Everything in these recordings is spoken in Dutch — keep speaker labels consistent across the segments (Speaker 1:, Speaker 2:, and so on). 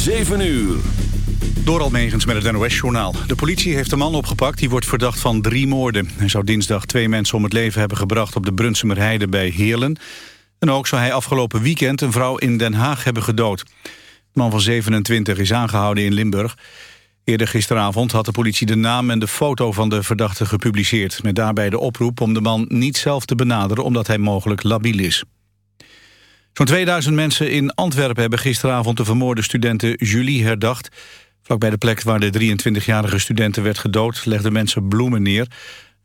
Speaker 1: 7 uur.
Speaker 2: Door Almegens met het NOS-journaal. De politie heeft een man opgepakt die wordt verdacht van drie moorden. Hij zou dinsdag twee mensen om het leven hebben gebracht op de Brunsumerheide bij Heerlen. En ook zou hij afgelopen weekend een vrouw in Den Haag hebben gedood. De man van 27 is aangehouden in Limburg. Eerder gisteravond had de politie de naam en de foto van de verdachte gepubliceerd... met daarbij de oproep om de man niet zelf te benaderen omdat hij mogelijk labiel is. Zo'n 2000 mensen in Antwerpen hebben gisteravond de vermoorde studenten Julie herdacht. Vlakbij de plek waar de 23-jarige studenten werd gedood legden mensen bloemen neer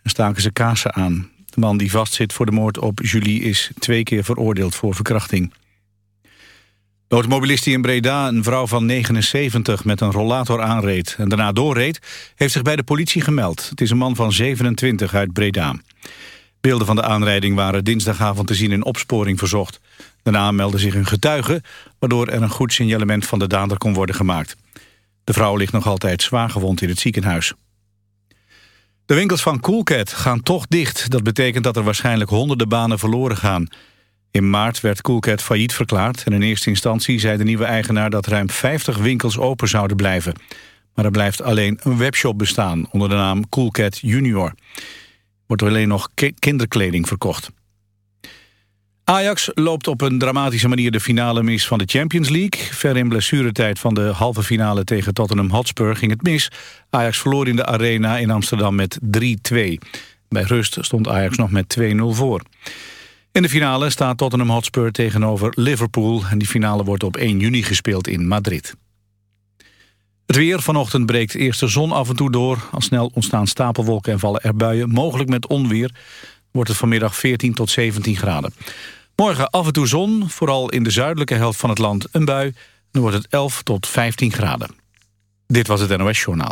Speaker 2: en staken ze kaarsen aan. De man die vastzit voor de moord op Julie is twee keer veroordeeld voor verkrachting. De automobilist die in Breda een vrouw van 79 met een rollator aanreed en daarna doorreed, heeft zich bij de politie gemeld. Het is een man van 27 uit Breda. Beelden van de aanrijding waren dinsdagavond te zien in opsporing verzocht. Daarna meldde zich een getuige, waardoor er een goed signalement van de dader kon worden gemaakt. De vrouw ligt nog altijd zwaar gewond in het ziekenhuis. De winkels van Coolcat gaan toch dicht. Dat betekent dat er waarschijnlijk honderden banen verloren gaan. In maart werd Coolcat failliet verklaard... en in eerste instantie zei de nieuwe eigenaar... dat ruim 50 winkels open zouden blijven. Maar er blijft alleen een webshop bestaan... onder de naam Coolcat Junior. Wordt alleen nog kinderkleding verkocht. Ajax loopt op een dramatische manier de finale mis van de Champions League. Ver in blessuretijd van de halve finale tegen Tottenham Hotspur ging het mis. Ajax verloor in de arena in Amsterdam met 3-2. Bij rust stond Ajax nog met 2-0 voor. In de finale staat Tottenham Hotspur tegenover Liverpool... en die finale wordt op 1 juni gespeeld in Madrid. Het weer. Vanochtend breekt eerst de zon af en toe door. Al snel ontstaan stapelwolken en vallen er buien. Mogelijk met onweer wordt het vanmiddag 14 tot 17 graden. Morgen af en toe zon, vooral in de zuidelijke helft van het land een bui. Dan wordt het 11 tot 15 graden. Dit was het NOS Journaal.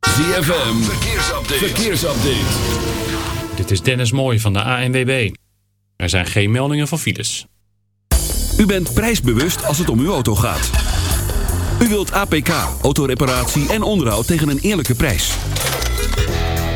Speaker 1: ZFM, verkeersupdate. verkeersupdate.
Speaker 3: Dit is Dennis Mooij van de ANWB. Er zijn geen meldingen van files.
Speaker 1: U bent prijsbewust als het om uw auto gaat. U wilt APK, autoreparatie en onderhoud tegen een eerlijke prijs.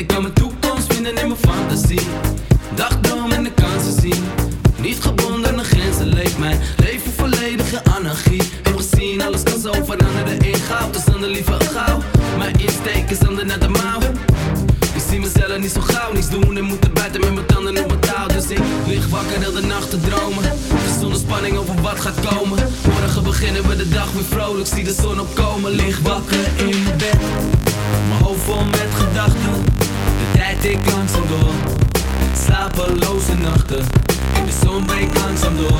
Speaker 4: Ik kan mijn toekomst vinden in mijn fantasie. Dagdroom en de kansen zien. Niet gebonden aan grenzen leeft mijn leven volledige anarchie. Heb gezien, alles kan zo veranderen in goud. Dus dan de liever gauw. Mijn insteek is ander naar de mouw. Ik zie mezelf niet zo gauw niets doen en moeten buiten met mijn tanden op mijn touw. Dus ik lig wakker heel de nacht te dromen. Zonder spanning over wat gaat komen. Morgen beginnen we de dag weer vrolijk. Zie de zon opkomen, lig wakker in mijn bed. Mijn hoofd vol met gedachten. Tijd ik langzaam door. Slapeloze nachten. In de zon breekt langzaam door.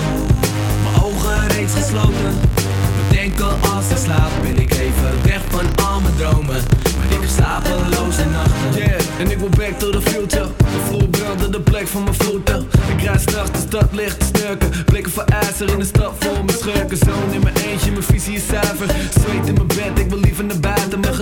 Speaker 4: Mijn ogen reeds gesloten. Bedenken als ik slaap ben ik even weg van al mijn dromen. Maar ik heb slapeloze nachten.
Speaker 5: Yeah, en ik wil back to the future. De vloer brandde de plek van mijn voeten. Ik rijd s'nachts de stad licht te snurken. Blikken voor ijzer in de stad vol mijn schurken. Zoon in mijn eentje, mijn visie is zuiver. Zweet in mijn bed, ik wil liever naar buiten. Mijn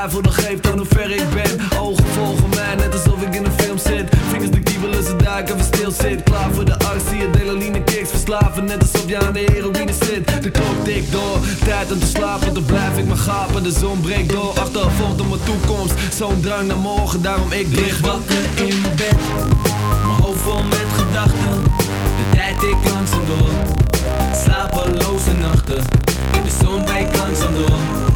Speaker 5: met de geeft aan hoe ver ik ben. Ogen volgen mij, net alsof ik in een film zit. Vingers de kiebelen, ze ik even stil zit. Klaar voor de actie, adrenaline kicks verslaven. Net alsof je aan de heroïne zit. De klok tikt door, tijd om te slapen. Dan blijf ik maar gapen, de zon breekt door. Achtervolgt op mijn toekomst, zo'n drang naar morgen. Daarom ik lig wakker in mijn bed.
Speaker 4: Mijn hoofd vol met gedachten. De tijd ik langzaam door. Slapeloze nachten. In de zon breekt langzaam door.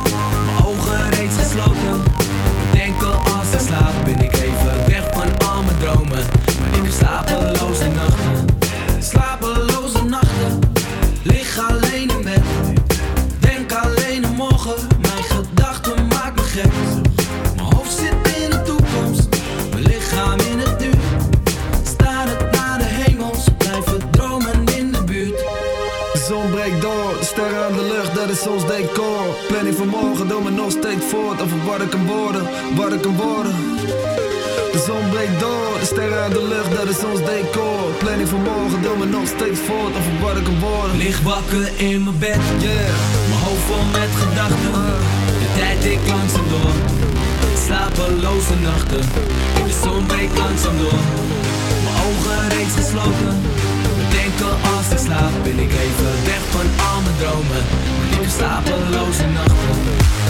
Speaker 5: Dat is ons decor. Planning van morgen, doe me nog steeds voort over wat ik kan worden, wat ik kan worden. De zon breekt door, de sterren aan de lucht, dat is ons decor. Planning van morgen, doe me nog steeds voort over wat ik kan worden.
Speaker 4: Lig wakker in mijn bed,
Speaker 5: yeah.
Speaker 4: Mijn hoofd vol met gedachten, de tijd ik langzaam door. Slapeloze nachten, de zon breekt langzaam door. Mijn ogen reeds gesloten, als ik slaap ben ik even weg van al mijn dromen. Heb slapeloze nachten.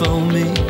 Speaker 6: For me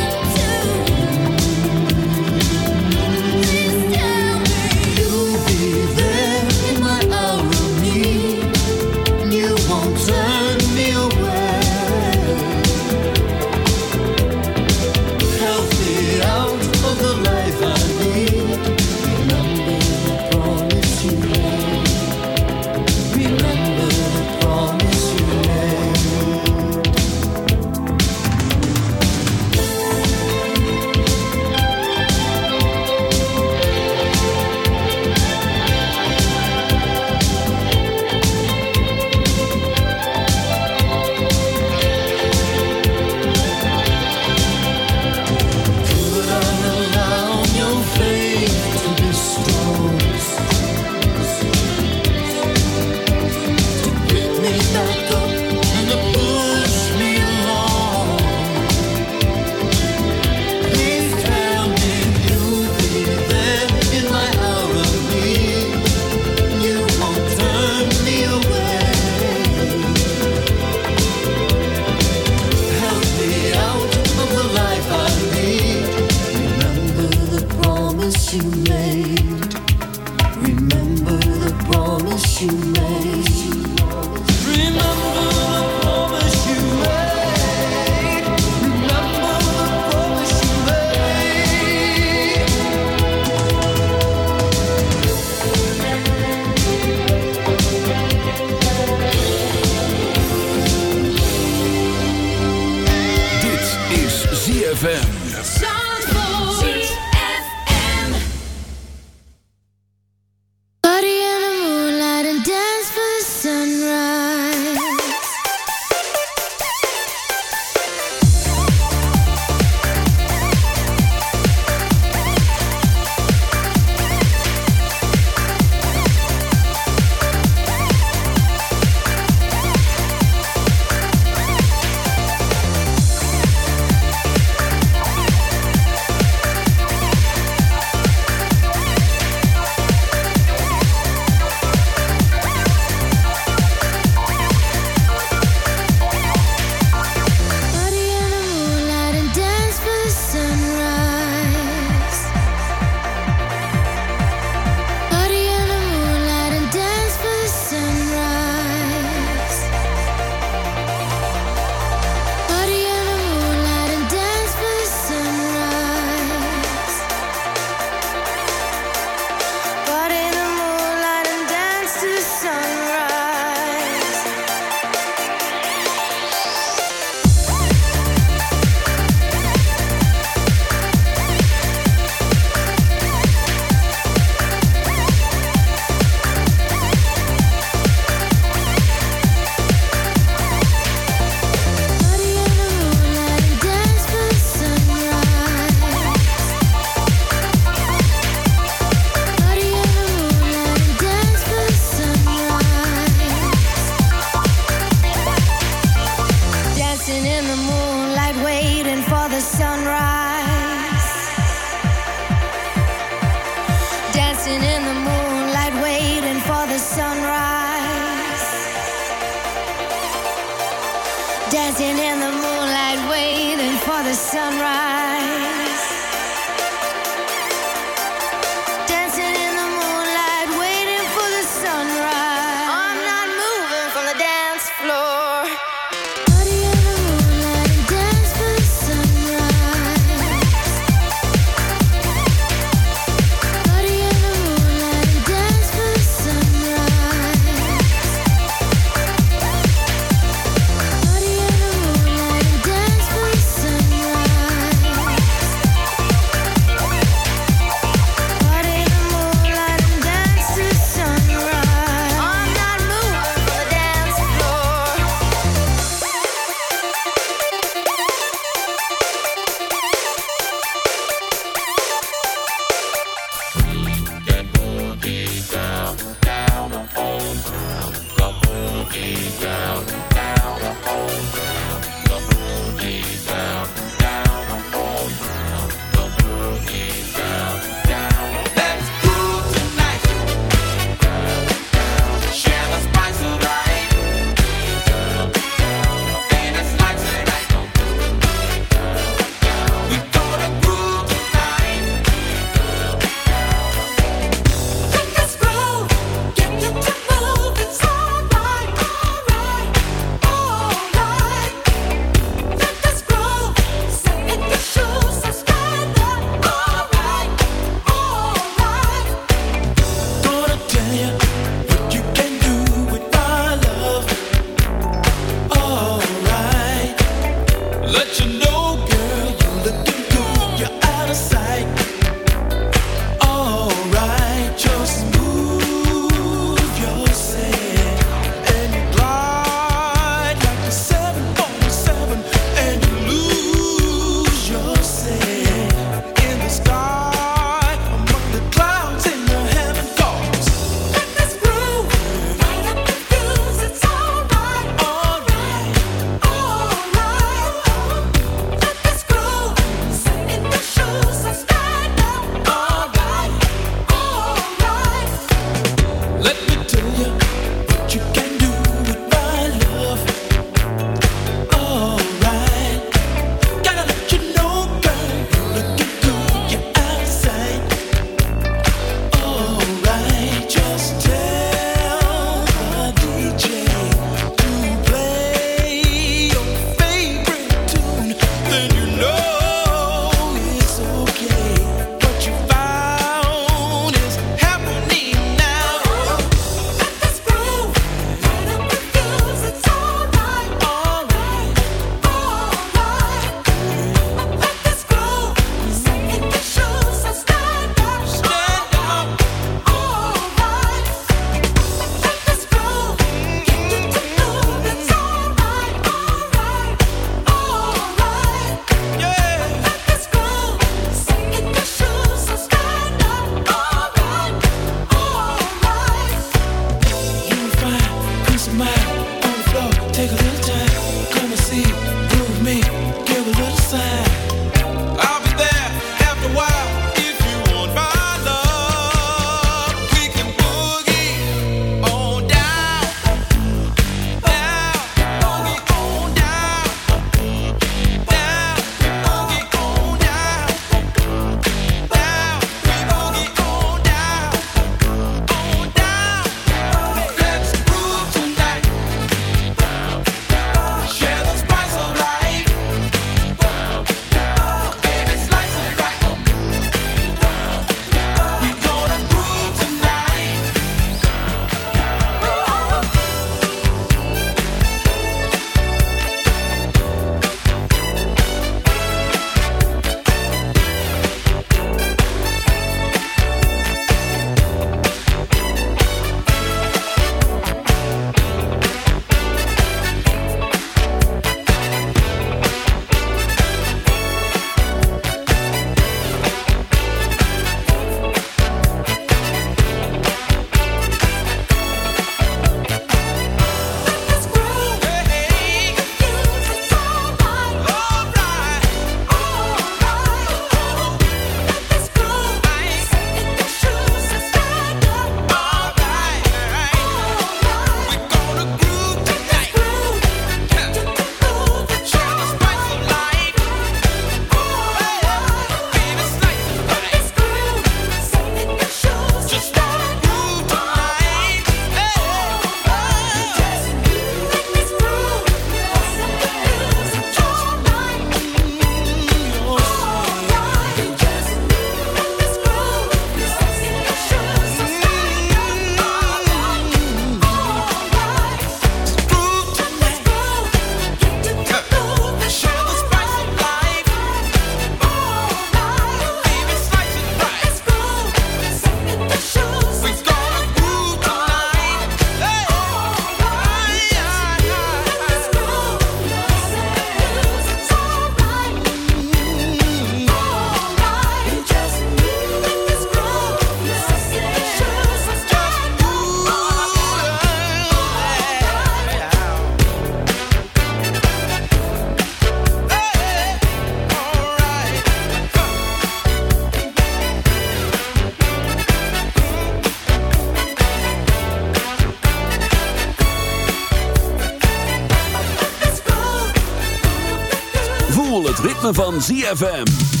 Speaker 7: van ZFM.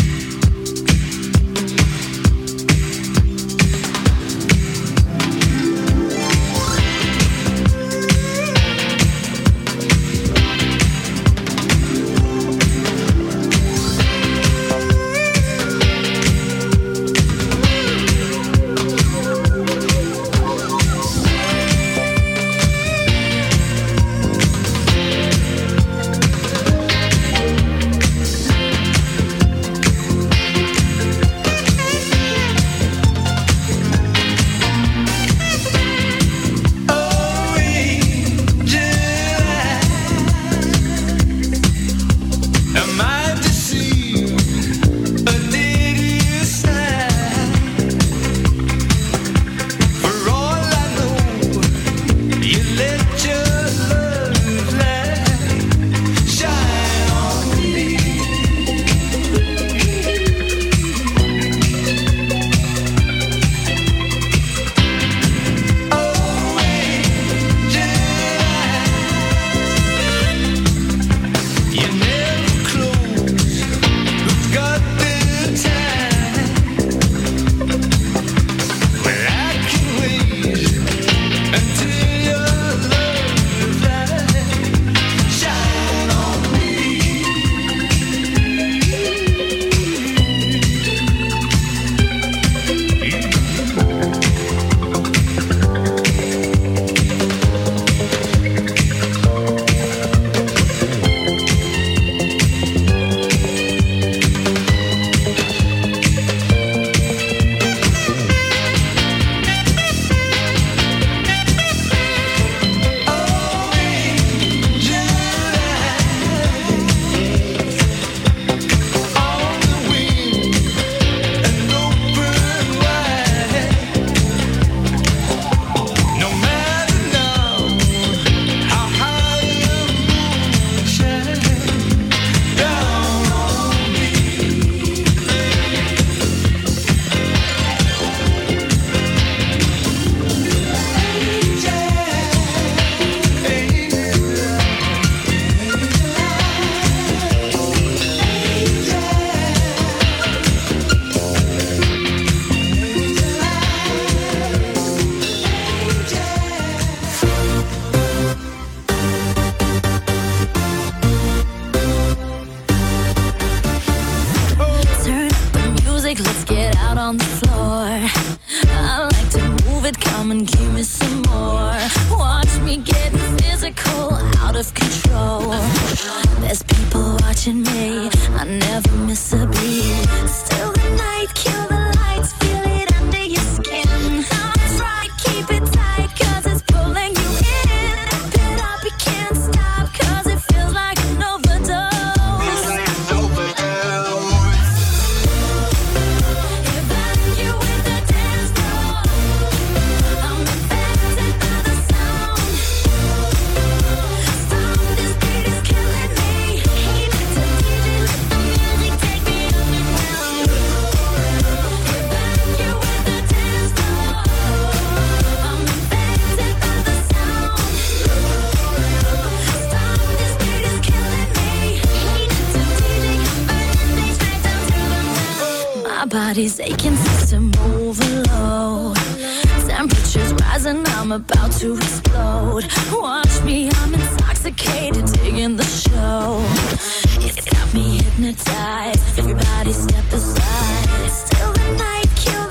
Speaker 8: hypnotized. Everybody step aside. Still the night, kill